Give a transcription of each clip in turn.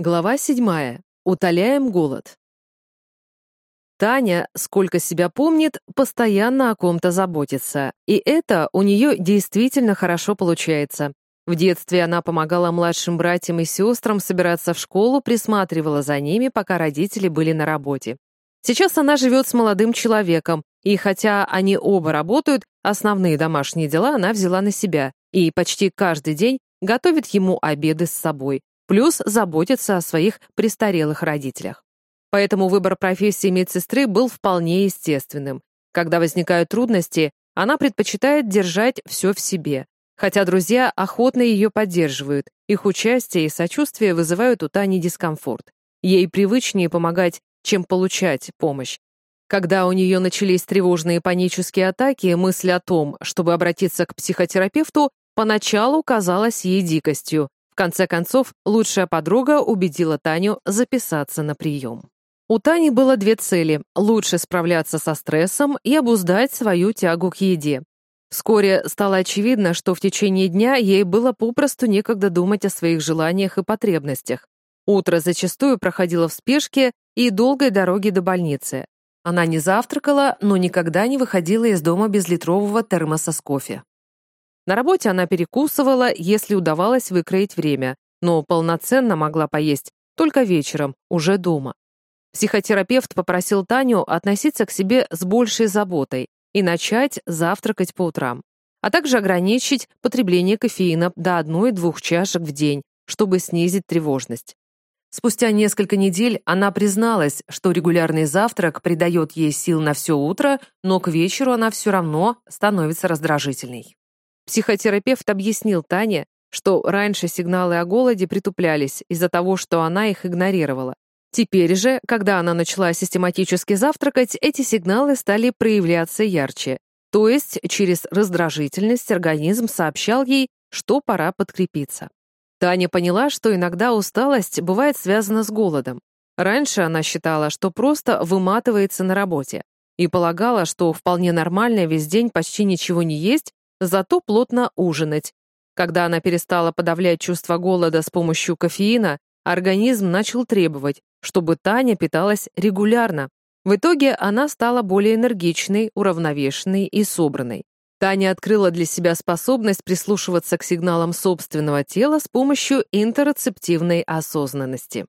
Глава седьмая. Утоляем голод. Таня, сколько себя помнит, постоянно о ком-то заботится, и это у нее действительно хорошо получается. В детстве она помогала младшим братьям и сестрам собираться в школу, присматривала за ними, пока родители были на работе. Сейчас она живет с молодым человеком, и хотя они оба работают, основные домашние дела она взяла на себя и почти каждый день готовит ему обеды с собой, плюс заботится о своих престарелых родителях. Поэтому выбор профессии медсестры был вполне естественным. Когда возникают трудности, она предпочитает держать все в себе. Хотя друзья охотно ее поддерживают, их участие и сочувствие вызывают у Тани дискомфорт. Ей привычнее помогать, чем получать помощь. Когда у нее начались тревожные панические атаки, мысль о том, чтобы обратиться к психотерапевту, поначалу казалась ей дикостью, конце концов, лучшая подруга убедила Таню записаться на прием. У Тани было две цели — лучше справляться со стрессом и обуздать свою тягу к еде. Вскоре стало очевидно, что в течение дня ей было попросту некогда думать о своих желаниях и потребностях. Утро зачастую проходило в спешке и долгой дороге до больницы. Она не завтракала, но никогда не выходила из дома без литрового термоса с кофе. На работе она перекусывала, если удавалось выкроить время, но полноценно могла поесть только вечером, уже дома. Психотерапевт попросил Таню относиться к себе с большей заботой и начать завтракать по утрам, а также ограничить потребление кофеина до одной-двух чашек в день, чтобы снизить тревожность. Спустя несколько недель она призналась, что регулярный завтрак придает ей сил на все утро, но к вечеру она все равно становится раздражительной. Психотерапевт объяснил Тане, что раньше сигналы о голоде притуплялись из-за того, что она их игнорировала. Теперь же, когда она начала систематически завтракать, эти сигналы стали проявляться ярче. То есть через раздражительность организм сообщал ей, что пора подкрепиться. Таня поняла, что иногда усталость бывает связана с голодом. Раньше она считала, что просто выматывается на работе и полагала, что вполне нормально весь день почти ничего не есть зато плотно ужинать. Когда она перестала подавлять чувство голода с помощью кофеина, организм начал требовать, чтобы Таня питалась регулярно. В итоге она стала более энергичной, уравновешенной и собранной. Таня открыла для себя способность прислушиваться к сигналам собственного тела с помощью интероцептивной осознанности.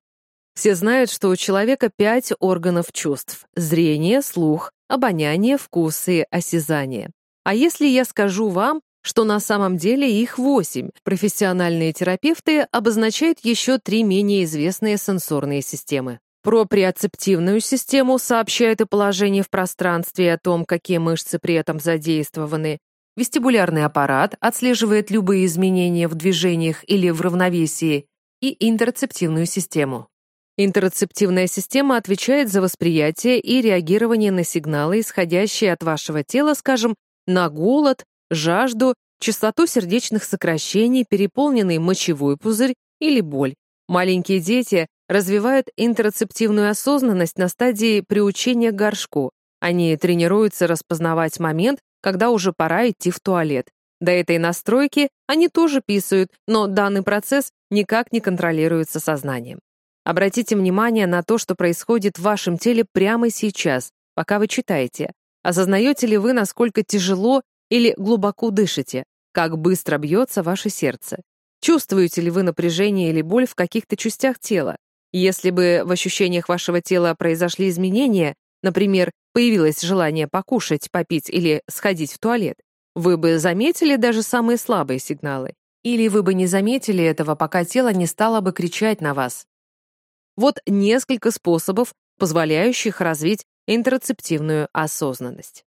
Все знают, что у человека пять органов чувств — зрение, слух, обоняние, вкус и осязание. А если я скажу вам, что на самом деле их восемь, профессиональные терапевты обозначают еще три менее известные сенсорные системы. Проприоцептивную систему сообщает о положении в пространстве и о том, какие мышцы при этом задействованы. Вестибулярный аппарат отслеживает любые изменения в движениях или в равновесии. И интерцептивную систему. Интерцептивная система отвечает за восприятие и реагирование на сигналы, исходящие от вашего тела, скажем, на голод, жажду, частоту сердечных сокращений, переполненный мочевой пузырь или боль. Маленькие дети развивают интерцептивную осознанность на стадии приучения к горшку. Они тренируются распознавать момент, когда уже пора идти в туалет. До этой настройки они тоже писают, но данный процесс никак не контролируется сознанием. Обратите внимание на то, что происходит в вашем теле прямо сейчас, пока вы читаете. Осознаете ли вы, насколько тяжело или глубоко дышите? Как быстро бьется ваше сердце? Чувствуете ли вы напряжение или боль в каких-то частях тела? Если бы в ощущениях вашего тела произошли изменения, например, появилось желание покушать, попить или сходить в туалет, вы бы заметили даже самые слабые сигналы. Или вы бы не заметили этого, пока тело не стало бы кричать на вас. Вот несколько способов, позволяющих развить интерцептивную осознанность.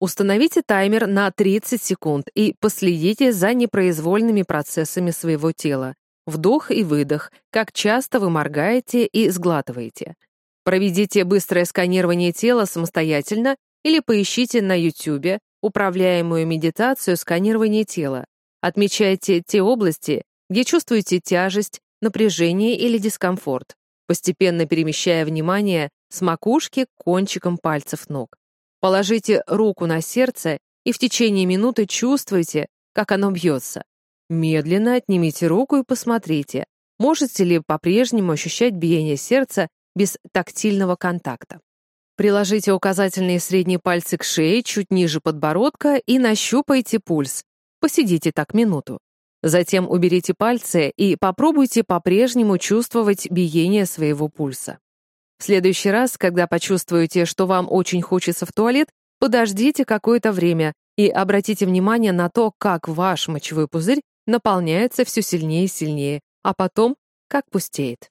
Установите таймер на 30 секунд и последите за непроизвольными процессами своего тела. Вдох и выдох, как часто вы моргаете и сглатываете. Проведите быстрое сканирование тела самостоятельно или поищите на YouTube управляемую медитацию сканирования тела. Отмечайте те области, где чувствуете тяжесть, напряжение или дискомфорт, постепенно перемещая внимание с макушки к кончикам пальцев ног. Положите руку на сердце и в течение минуты чувствуйте, как оно бьется. Медленно отнимите руку и посмотрите, можете ли по-прежнему ощущать биение сердца без тактильного контакта. Приложите указательные и средние пальцы к шее чуть ниже подбородка и нащупайте пульс. Посидите так минуту. Затем уберите пальцы и попробуйте по-прежнему чувствовать биение своего пульса. В следующий раз, когда почувствуете, что вам очень хочется в туалет, подождите какое-то время и обратите внимание на то, как ваш мочевой пузырь наполняется все сильнее и сильнее, а потом как пустеет.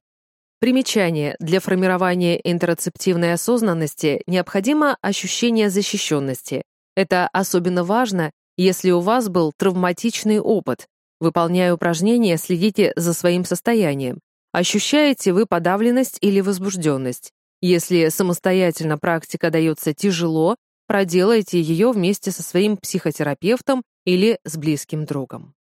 Примечание. Для формирования интероцептивной осознанности необходимо ощущение защищенности. Это особенно важно, если у вас был травматичный опыт. Выполняя упражнения, следите за своим состоянием. Ощущаете вы подавленность или возбужденность? Если самостоятельно практика дается тяжело, проделайте ее вместе со своим психотерапевтом или с близким другом.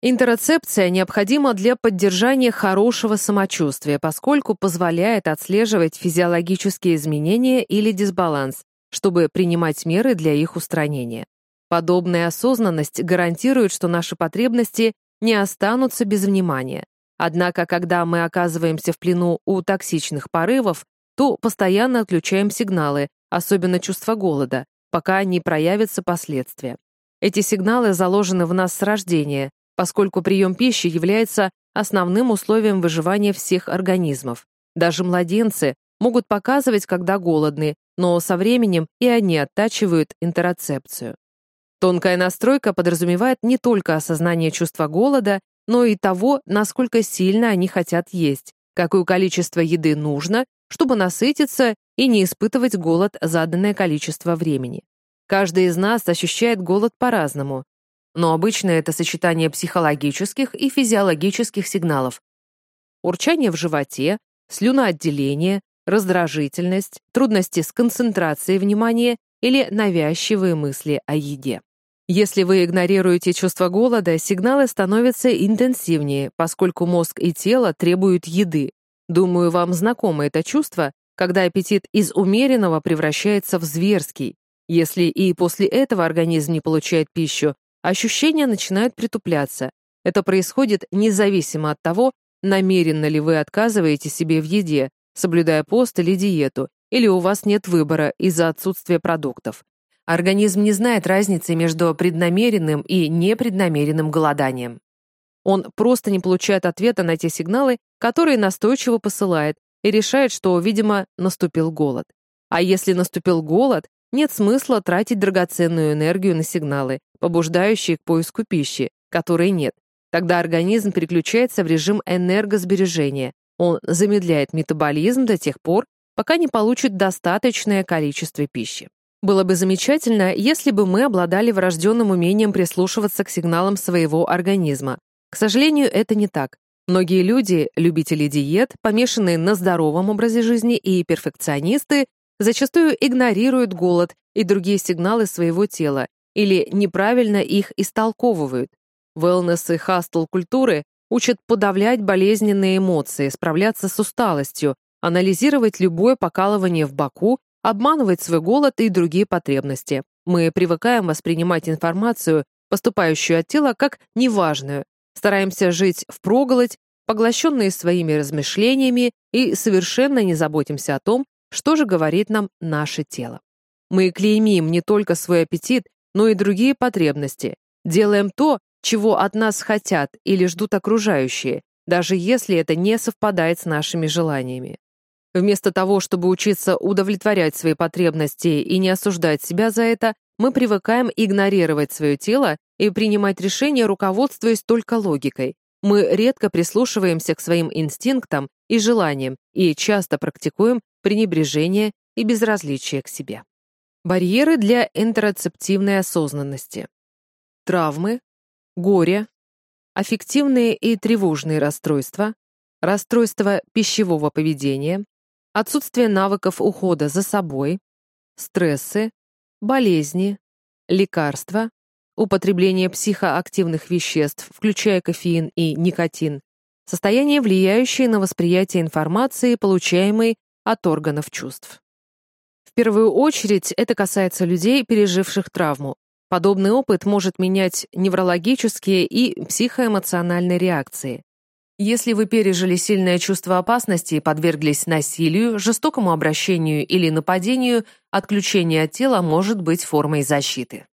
Интероцепция необходима для поддержания хорошего самочувствия, поскольку позволяет отслеживать физиологические изменения или дисбаланс, чтобы принимать меры для их устранения. Подобная осознанность гарантирует, что наши потребности не останутся без внимания. Однако, когда мы оказываемся в плену у токсичных порывов, то постоянно отключаем сигналы, особенно чувство голода, пока не проявятся последствия. Эти сигналы заложены в нас с рождения, поскольку прием пищи является основным условием выживания всех организмов. Даже младенцы могут показывать, когда голодны, но со временем и они оттачивают интероцепцию. Тонкая настройка подразумевает не только осознание чувства голода, но и того, насколько сильно они хотят есть, какое количество еды нужно, чтобы насытиться и не испытывать голод заданное количество времени. Каждый из нас ощущает голод по-разному, но обычно это сочетание психологических и физиологических сигналов. Урчание в животе, слюноотделение, раздражительность, трудности с концентрацией внимания или навязчивые мысли о еде. Если вы игнорируете чувство голода, сигналы становятся интенсивнее, поскольку мозг и тело требуют еды. Думаю, вам знакомо это чувство, когда аппетит из умеренного превращается в зверский. Если и после этого организм не получает пищу, ощущения начинают притупляться. Это происходит независимо от того, намеренно ли вы отказываете себе в еде, соблюдая пост или диету, или у вас нет выбора из-за отсутствия продуктов. Организм не знает разницы между преднамеренным и непреднамеренным голоданием. Он просто не получает ответа на те сигналы, которые настойчиво посылает, и решает, что, видимо, наступил голод. А если наступил голод, нет смысла тратить драгоценную энергию на сигналы, побуждающие к поиску пищи, которой нет. Тогда организм переключается в режим энергосбережения. Он замедляет метаболизм до тех пор, пока не получит достаточное количество пищи. Было бы замечательно, если бы мы обладали врожденным умением прислушиваться к сигналам своего организма. К сожалению, это не так. Многие люди, любители диет, помешанные на здоровом образе жизни и перфекционисты, зачастую игнорируют голод и другие сигналы своего тела или неправильно их истолковывают. Wellness и хастл-культуры учат подавлять болезненные эмоции, справляться с усталостью, анализировать любое покалывание в боку обманывать свой голод и другие потребности. Мы привыкаем воспринимать информацию, поступающую от тела, как неважную, стараемся жить впроголодь, поглощенные своими размышлениями и совершенно не заботимся о том, что же говорит нам наше тело. Мы клеймим не только свой аппетит, но и другие потребности, делаем то, чего от нас хотят или ждут окружающие, даже если это не совпадает с нашими желаниями. Вместо того, чтобы учиться удовлетворять свои потребности и не осуждать себя за это, мы привыкаем игнорировать свое тело и принимать решения, руководствуясь только логикой. Мы редко прислушиваемся к своим инстинктам и желаниям и часто практикуем пренебрежение и безразличие к себе. Барьеры для интероцептивной осознанности. Травмы, горе, аффективные и тревожные расстройства, расстройства пищевого поведения, отсутствие навыков ухода за собой, стрессы, болезни, лекарства, употребление психоактивных веществ, включая кофеин и никотин, состояние, влияющее на восприятие информации, получаемой от органов чувств. В первую очередь это касается людей, переживших травму. Подобный опыт может менять неврологические и психоэмоциональные реакции. Если вы пережили сильное чувство опасности и подверглись насилию, жестокому обращению или нападению, отключение от тела может быть формой защиты.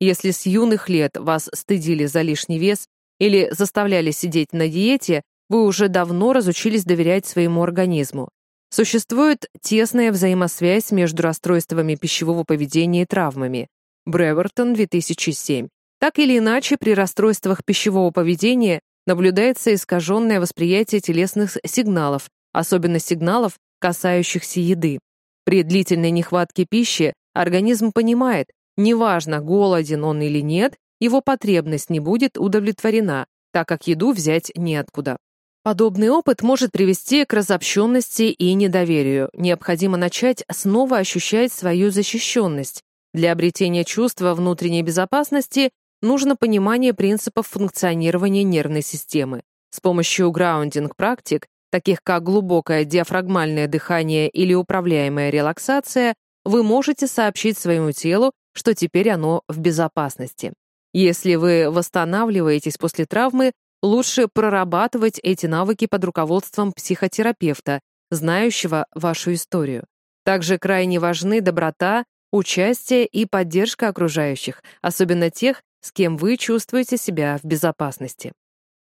Если с юных лет вас стыдили за лишний вес или заставляли сидеть на диете, вы уже давно разучились доверять своему организму. Существует тесная взаимосвязь между расстройствами пищевого поведения и травмами. Бревертон, 2007. Так или иначе, при расстройствах пищевого поведения наблюдается искаженное восприятие телесных сигналов, особенно сигналов, касающихся еды. При длительной нехватке пищи организм понимает, неважно, голоден он или нет, его потребность не будет удовлетворена, так как еду взять неоткуда. Подобный опыт может привести к разобщенности и недоверию. Необходимо начать снова ощущать свою защищенность. Для обретения чувства внутренней безопасности нужно понимание принципов функционирования нервной системы. С помощью граундинг-практик, таких как глубокое диафрагмальное дыхание или управляемая релаксация, вы можете сообщить своему телу, что теперь оно в безопасности. Если вы восстанавливаетесь после травмы, лучше прорабатывать эти навыки под руководством психотерапевта, знающего вашу историю. Также крайне важны доброта, участие и поддержка окружающих, особенно тех, с кем вы чувствуете себя в безопасности.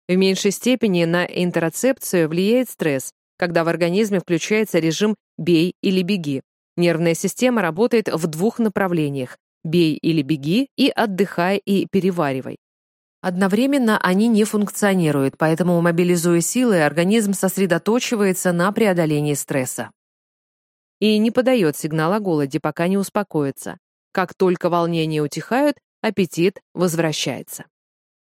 В меньшей степени на интерцепцию влияет стресс, когда в организме включается режим «бей или беги». Нервная система работает в двух направлениях – «бей или беги» и «отдыхай и переваривай». Одновременно они не функционируют, поэтому, мобилизуя силы, организм сосредоточивается на преодолении стресса. И не подает сигнал о голоде, пока не успокоится. Как только волнения утихают, аппетит возвращается.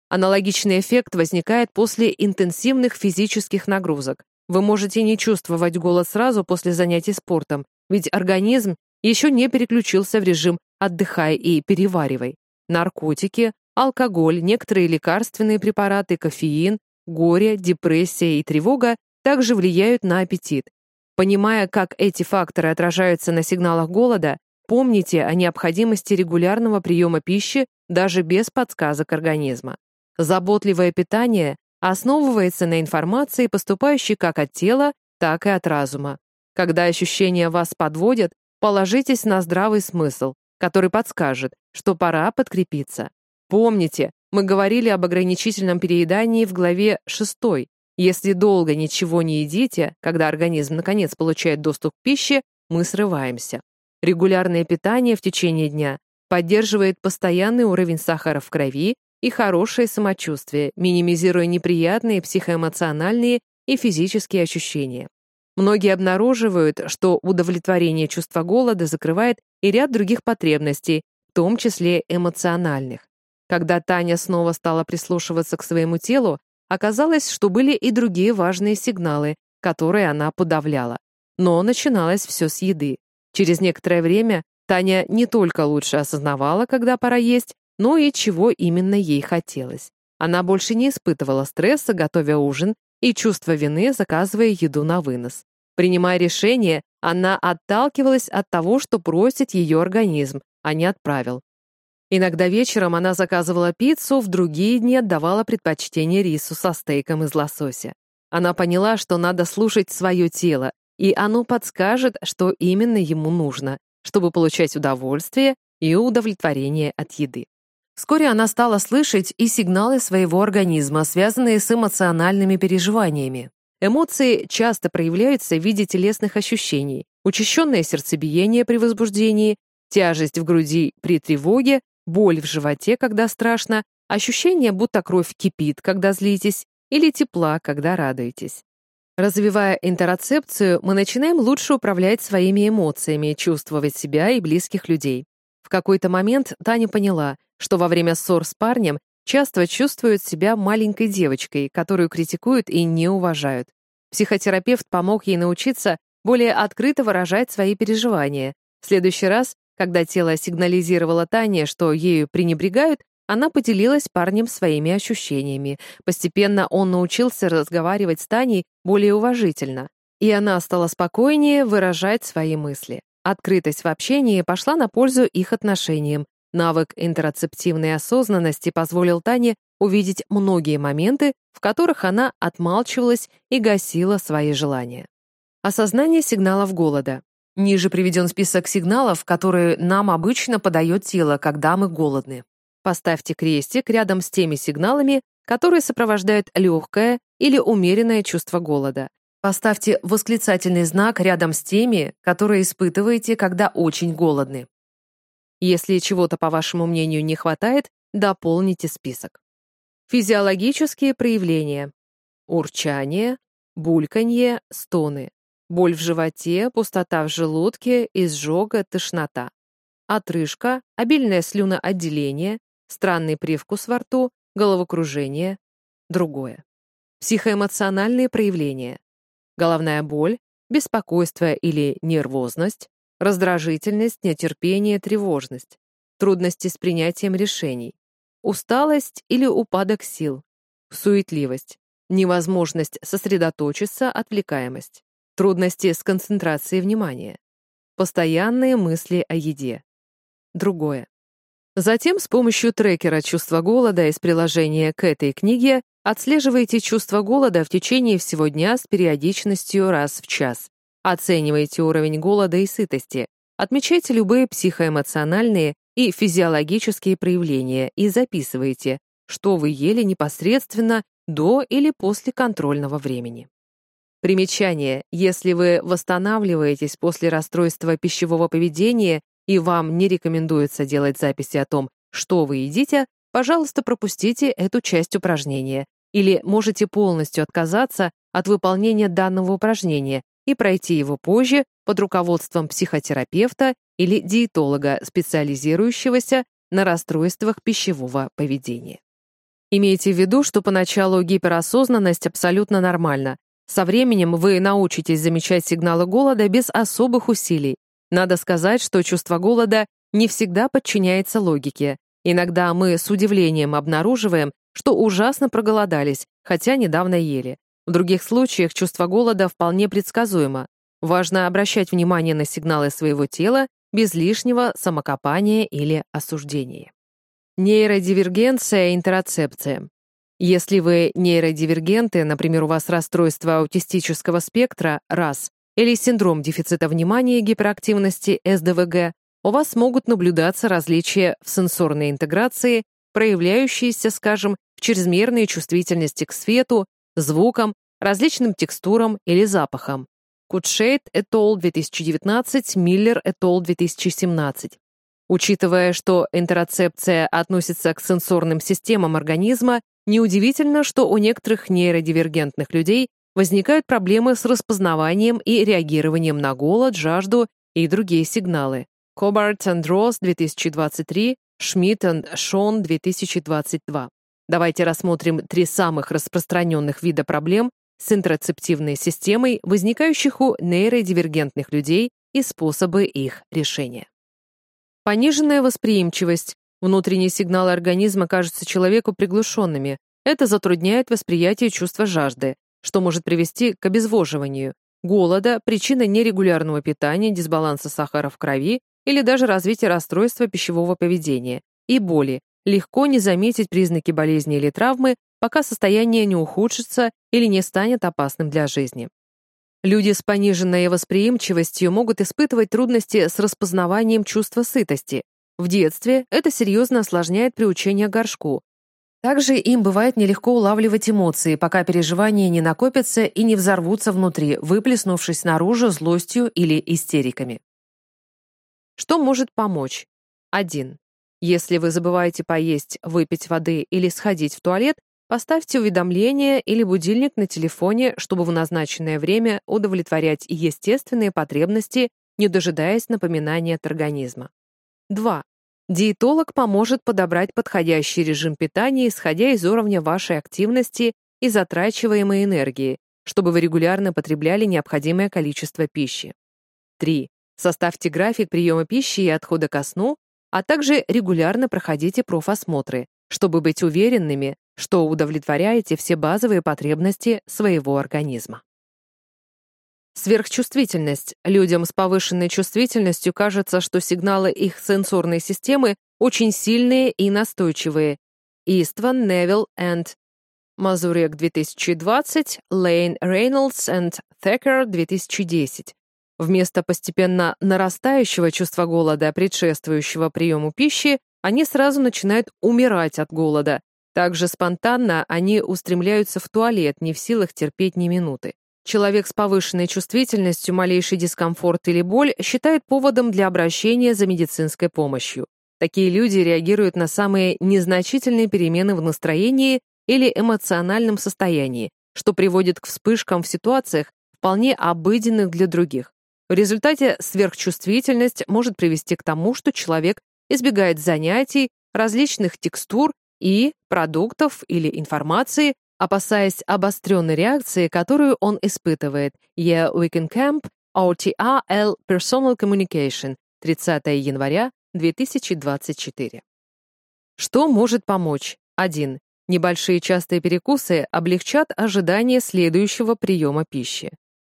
Аналогичный эффект возникает после интенсивных физических нагрузок. Вы можете не чувствовать голод сразу после занятий спортом, ведь организм еще не переключился в режим «отдыхай и переваривай». Наркотики, алкоголь, некоторые лекарственные препараты, кофеин, горе, депрессия и тревога также влияют на аппетит. Понимая, как эти факторы отражаются на сигналах голода, Помните о необходимости регулярного приема пищи даже без подсказок организма. Заботливое питание основывается на информации, поступающей как от тела, так и от разума. Когда ощущения вас подводят, положитесь на здравый смысл, который подскажет, что пора подкрепиться. Помните, мы говорили об ограничительном переедании в главе 6. Если долго ничего не едите, когда организм наконец получает доступ к пище, мы срываемся. Регулярное питание в течение дня поддерживает постоянный уровень сахара в крови и хорошее самочувствие, минимизируя неприятные психоэмоциональные и физические ощущения. Многие обнаруживают, что удовлетворение чувства голода закрывает и ряд других потребностей, в том числе эмоциональных. Когда Таня снова стала прислушиваться к своему телу, оказалось, что были и другие важные сигналы, которые она подавляла. Но начиналось все с еды. Через некоторое время Таня не только лучше осознавала, когда пора есть, но и чего именно ей хотелось. Она больше не испытывала стресса, готовя ужин, и чувство вины, заказывая еду на вынос. Принимая решение, она отталкивалась от того, что просит ее организм, а не отправил. Иногда вечером она заказывала пиццу, в другие дни отдавала предпочтение рису со стейком из лосося. Она поняла, что надо слушать свое тело, и оно подскажет, что именно ему нужно, чтобы получать удовольствие и удовлетворение от еды. Вскоре она стала слышать и сигналы своего организма, связанные с эмоциональными переживаниями. Эмоции часто проявляются в виде телесных ощущений, учащенное сердцебиение при возбуждении, тяжесть в груди при тревоге, боль в животе, когда страшно, ощущение, будто кровь кипит, когда злитесь, или тепла, когда радуетесь. Развивая интероцепцию, мы начинаем лучше управлять своими эмоциями, чувствовать себя и близких людей. В какой-то момент Таня поняла, что во время ссор с парнем часто чувствует себя маленькой девочкой, которую критикуют и не уважают. Психотерапевт помог ей научиться более открыто выражать свои переживания. В следующий раз, когда тело сигнализировало Тане, что ею пренебрегают, она поделилась парнем своими ощущениями. Постепенно он научился разговаривать с Таней более уважительно, и она стала спокойнее выражать свои мысли. Открытость в общении пошла на пользу их отношениям, Навык интероцептивной осознанности позволил Тане увидеть многие моменты, в которых она отмалчивалась и гасила свои желания. Осознание сигналов голода. Ниже приведен список сигналов, которые нам обычно подает тело, когда мы голодны. Поставьте крестик рядом с теми сигналами, которые сопровождают легкое или умеренное чувство голода. Поставьте восклицательный знак рядом с теми, которые испытываете, когда очень голодны. Если чего-то, по вашему мнению, не хватает, дополните список. Физиологические проявления. Урчание, бульканье, стоны. Боль в животе, пустота в желудке, изжога, тошнота. Отрыжка, обильное слюноотделение, странный привкус во рту, головокружение, другое. Психоэмоциональные проявления. Головная боль, беспокойство или нервозность, раздражительность, нетерпение, тревожность, трудности с принятием решений, усталость или упадок сил, суетливость, невозможность сосредоточиться, отвлекаемость, трудности с концентрацией внимания, постоянные мысли о еде. Другое. Затем с помощью трекера чувства голода из приложения к этой книге отслеживайте чувство голода в течение всего дня с периодичностью раз в час. Оценивайте уровень голода и сытости. Отмечайте любые психоэмоциональные и физиологические проявления и записывайте, что вы ели непосредственно до или после контрольного времени. Примечание. Если вы восстанавливаетесь после расстройства пищевого поведения и вам не рекомендуется делать записи о том, что вы едите, пожалуйста, пропустите эту часть упражнения или можете полностью отказаться от выполнения данного упражнения и пройти его позже под руководством психотерапевта или диетолога, специализирующегося на расстройствах пищевого поведения. Имейте в виду, что поначалу гиперосознанность абсолютно нормальна. Со временем вы научитесь замечать сигналы голода без особых усилий. Надо сказать, что чувство голода не всегда подчиняется логике. Иногда мы с удивлением обнаруживаем, что ужасно проголодались, хотя недавно ели. В других случаях чувство голода вполне предсказуемо. Важно обращать внимание на сигналы своего тела без лишнего самокопания или осуждения. Нейродивергенция и интероцепция. Если вы нейродивергенты, например, у вас расстройство аутистического спектра, РАС, или синдром дефицита внимания и гиперактивности, СДВГ, у вас могут наблюдаться различия в сенсорной интеграции, проявляющиеся, скажем, в чрезмерной чувствительности к свету, звукам, различным текстурам или запахам. Кутшейт et al. 2019, Миллер et al. 2017. Учитывая, что интероцепция относится к сенсорным системам организма, неудивительно, что у некоторых нейродивергентных людей возникают проблемы с распознаванием и реагированием на голод, жажду и другие сигналы. Кобарт and Росс 2023, Шмидт и Шон 2022. Давайте рассмотрим три самых распространенных вида проблем с интрацептивной системой, возникающих у нейродивергентных людей и способы их решения. Пониженная восприимчивость. Внутренние сигналы организма кажутся человеку приглушенными. Это затрудняет восприятие чувства жажды, что может привести к обезвоживанию, голода, причина нерегулярного питания, дисбаланса сахара в крови или даже развития расстройства пищевого поведения и боли. Легко не заметить признаки болезни или травмы, пока состояние не ухудшится или не станет опасным для жизни. Люди с пониженной восприимчивостью могут испытывать трудности с распознаванием чувства сытости. В детстве это серьезно осложняет приучение горшку. Также им бывает нелегко улавливать эмоции, пока переживания не накопятся и не взорвутся внутри, выплеснувшись наружу злостью или истериками. Что может помочь? 1. Если вы забываете поесть, выпить воды или сходить в туалет, поставьте уведомление или будильник на телефоне, чтобы в назначенное время удовлетворять естественные потребности, не дожидаясь напоминания от организма. 2. Диетолог поможет подобрать подходящий режим питания, исходя из уровня вашей активности и затрачиваемой энергии, чтобы вы регулярно потребляли необходимое количество пищи. 3. Составьте график приема пищи и отхода ко сну, а также регулярно проходите профосмотры, чтобы быть уверенными, что удовлетворяете все базовые потребности своего организма. Сверхчувствительность. Людям с повышенной чувствительностью кажется, что сигналы их сенсорной системы очень сильные и настойчивые. Истван, Невилл and Мазурек 2020, Лейн Рейнольдс and Текер 2010. Вместо постепенно нарастающего чувства голода, предшествующего приему пищи, они сразу начинают умирать от голода. Также спонтанно они устремляются в туалет, не в силах терпеть ни минуты. Человек с повышенной чувствительностью малейший дискомфорт или боль считает поводом для обращения за медицинской помощью. Такие люди реагируют на самые незначительные перемены в настроении или эмоциональном состоянии, что приводит к вспышкам в ситуациях, вполне обыденных для других. В результате сверхчувствительность может привести к тому, что человек избегает занятий, различных текстур и продуктов или информации, опасаясь обостренной реакции, которую он испытывает. Yeah, Weekend Camp, OTRL Personal Communication, 30 января 2024. Что может помочь? 1. Небольшие частые перекусы облегчат ожидание следующего приема пищи.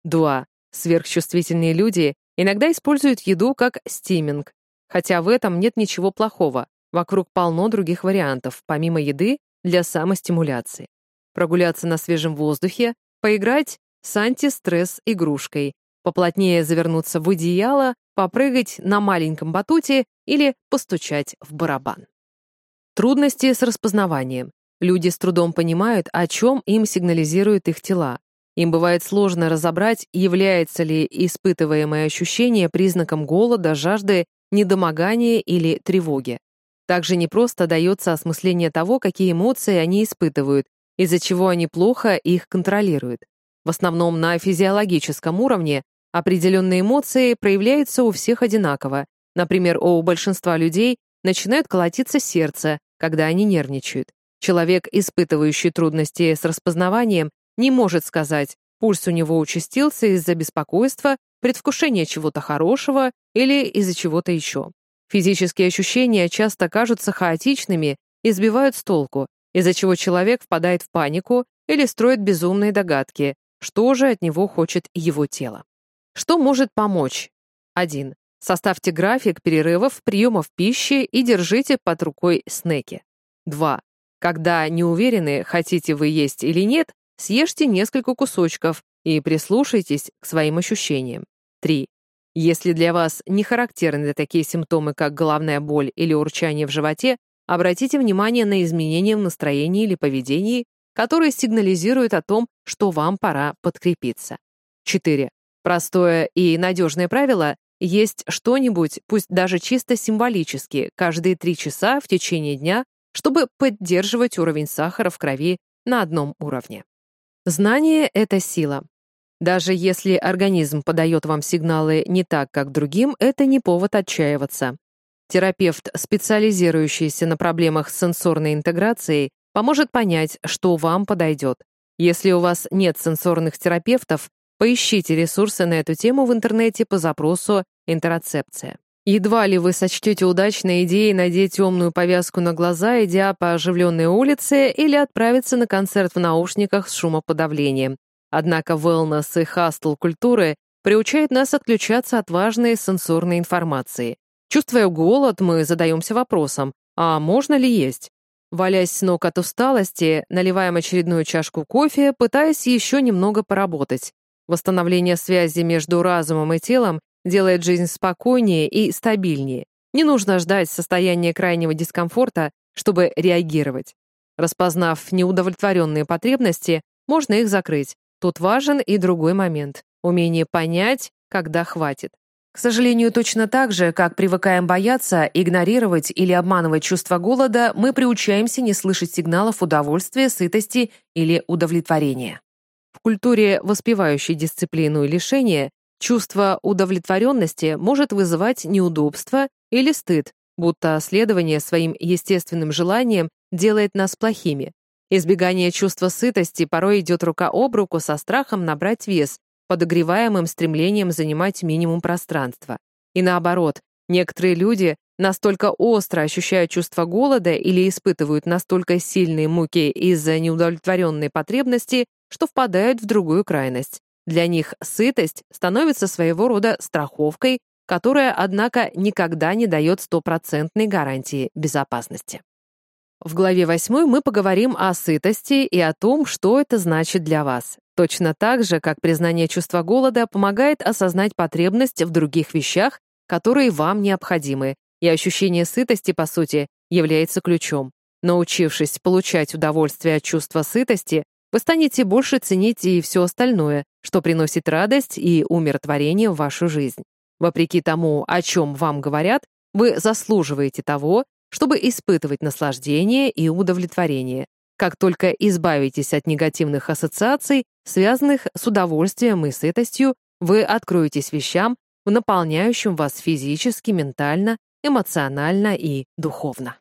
2. Сверхчувствительные люди иногда используют еду как стиминг, хотя в этом нет ничего плохого. Вокруг полно других вариантов, помимо еды, для самостимуляции прогуляться на свежем воздухе, поиграть с антистресс-игрушкой, поплотнее завернуться в одеяло, попрыгать на маленьком батуте или постучать в барабан. Трудности с распознаванием. Люди с трудом понимают, о чем им сигнализируют их тела. Им бывает сложно разобрать, является ли испытываемое ощущение признаком голода, жажды, недомогания или тревоги. Также непросто дается осмысление того, какие эмоции они испытывают, из-за чего они плохо их контролируют. В основном на физиологическом уровне определенные эмоции проявляются у всех одинаково. Например, у большинства людей начинает колотиться сердце, когда они нервничают. Человек, испытывающий трудности с распознаванием, не может сказать, пульс у него участился из-за беспокойства, предвкушения чего-то хорошего или из-за чего-то еще. Физические ощущения часто кажутся хаотичными и сбивают с толку, из-за чего человек впадает в панику или строит безумные догадки, что же от него хочет его тело. Что может помочь? 1. Составьте график перерывов, приемов пищи и держите под рукой снеки. 2. Когда не уверены, хотите вы есть или нет, съешьте несколько кусочков и прислушайтесь к своим ощущениям. 3. Если для вас не характерны такие симптомы, как головная боль или урчание в животе, Обратите внимание на изменения в настроении или поведении, которые сигнализируют о том, что вам пора подкрепиться. 4. Простое и надежное правило — есть что-нибудь, пусть даже чисто символически, каждые 3 часа в течение дня, чтобы поддерживать уровень сахара в крови на одном уровне. Знание — это сила. Даже если организм подает вам сигналы не так, как другим, это не повод отчаиваться. Терапевт, специализирующийся на проблемах с сенсорной интеграцией, поможет понять, что вам подойдет. Если у вас нет сенсорных терапевтов, поищите ресурсы на эту тему в интернете по запросу «интероцепция». Едва ли вы сочтете удачной идеей надеть темную повязку на глаза, идя по оживленной улице, или отправиться на концерт в наушниках с шумоподавлением. Однако wellness и хастл культуры приучают нас отключаться от важной сенсорной информации. Чувствуя голод, мы задаемся вопросом, а можно ли есть? Валясь с ног от усталости, наливаем очередную чашку кофе, пытаясь еще немного поработать. Восстановление связи между разумом и телом делает жизнь спокойнее и стабильнее. Не нужно ждать состояния крайнего дискомфорта, чтобы реагировать. Распознав неудовлетворенные потребности, можно их закрыть. Тут важен и другой момент — умение понять, когда хватит. К сожалению, точно так же, как привыкаем бояться, игнорировать или обманывать чувство голода, мы приучаемся не слышать сигналов удовольствия, сытости или удовлетворения. В культуре, воспевающей дисциплину и лишение, чувство удовлетворенности может вызывать неудобство или стыд, будто следование своим естественным желаниям делает нас плохими. Избегание чувства сытости порой идет рука об руку со страхом набрать вес подогреваемым стремлением занимать минимум пространства. И наоборот, некоторые люди настолько остро ощущают чувство голода или испытывают настолько сильные муки из-за неудовлетворенной потребности, что впадают в другую крайность. Для них сытость становится своего рода страховкой которая, однако, никогда не дает стопроцентной гарантии безопасности. В главе 8 мы поговорим о сытости и о том, что это значит для вас. Точно так же, как признание чувства голода помогает осознать потребность в других вещах, которые вам необходимы, и ощущение сытости, по сути, является ключом. Научившись получать удовольствие от чувства сытости, вы станете больше ценить и все остальное, что приносит радость и умиротворение в вашу жизнь. Вопреки тому, о чем вам говорят, вы заслуживаете того, чтобы испытывать наслаждение и удовлетворение. Как только избавитесь от негативных ассоциаций, связанных с удовольствием и сытостью, вы откроетесь вещам, наполняющим вас физически, ментально, эмоционально и духовно.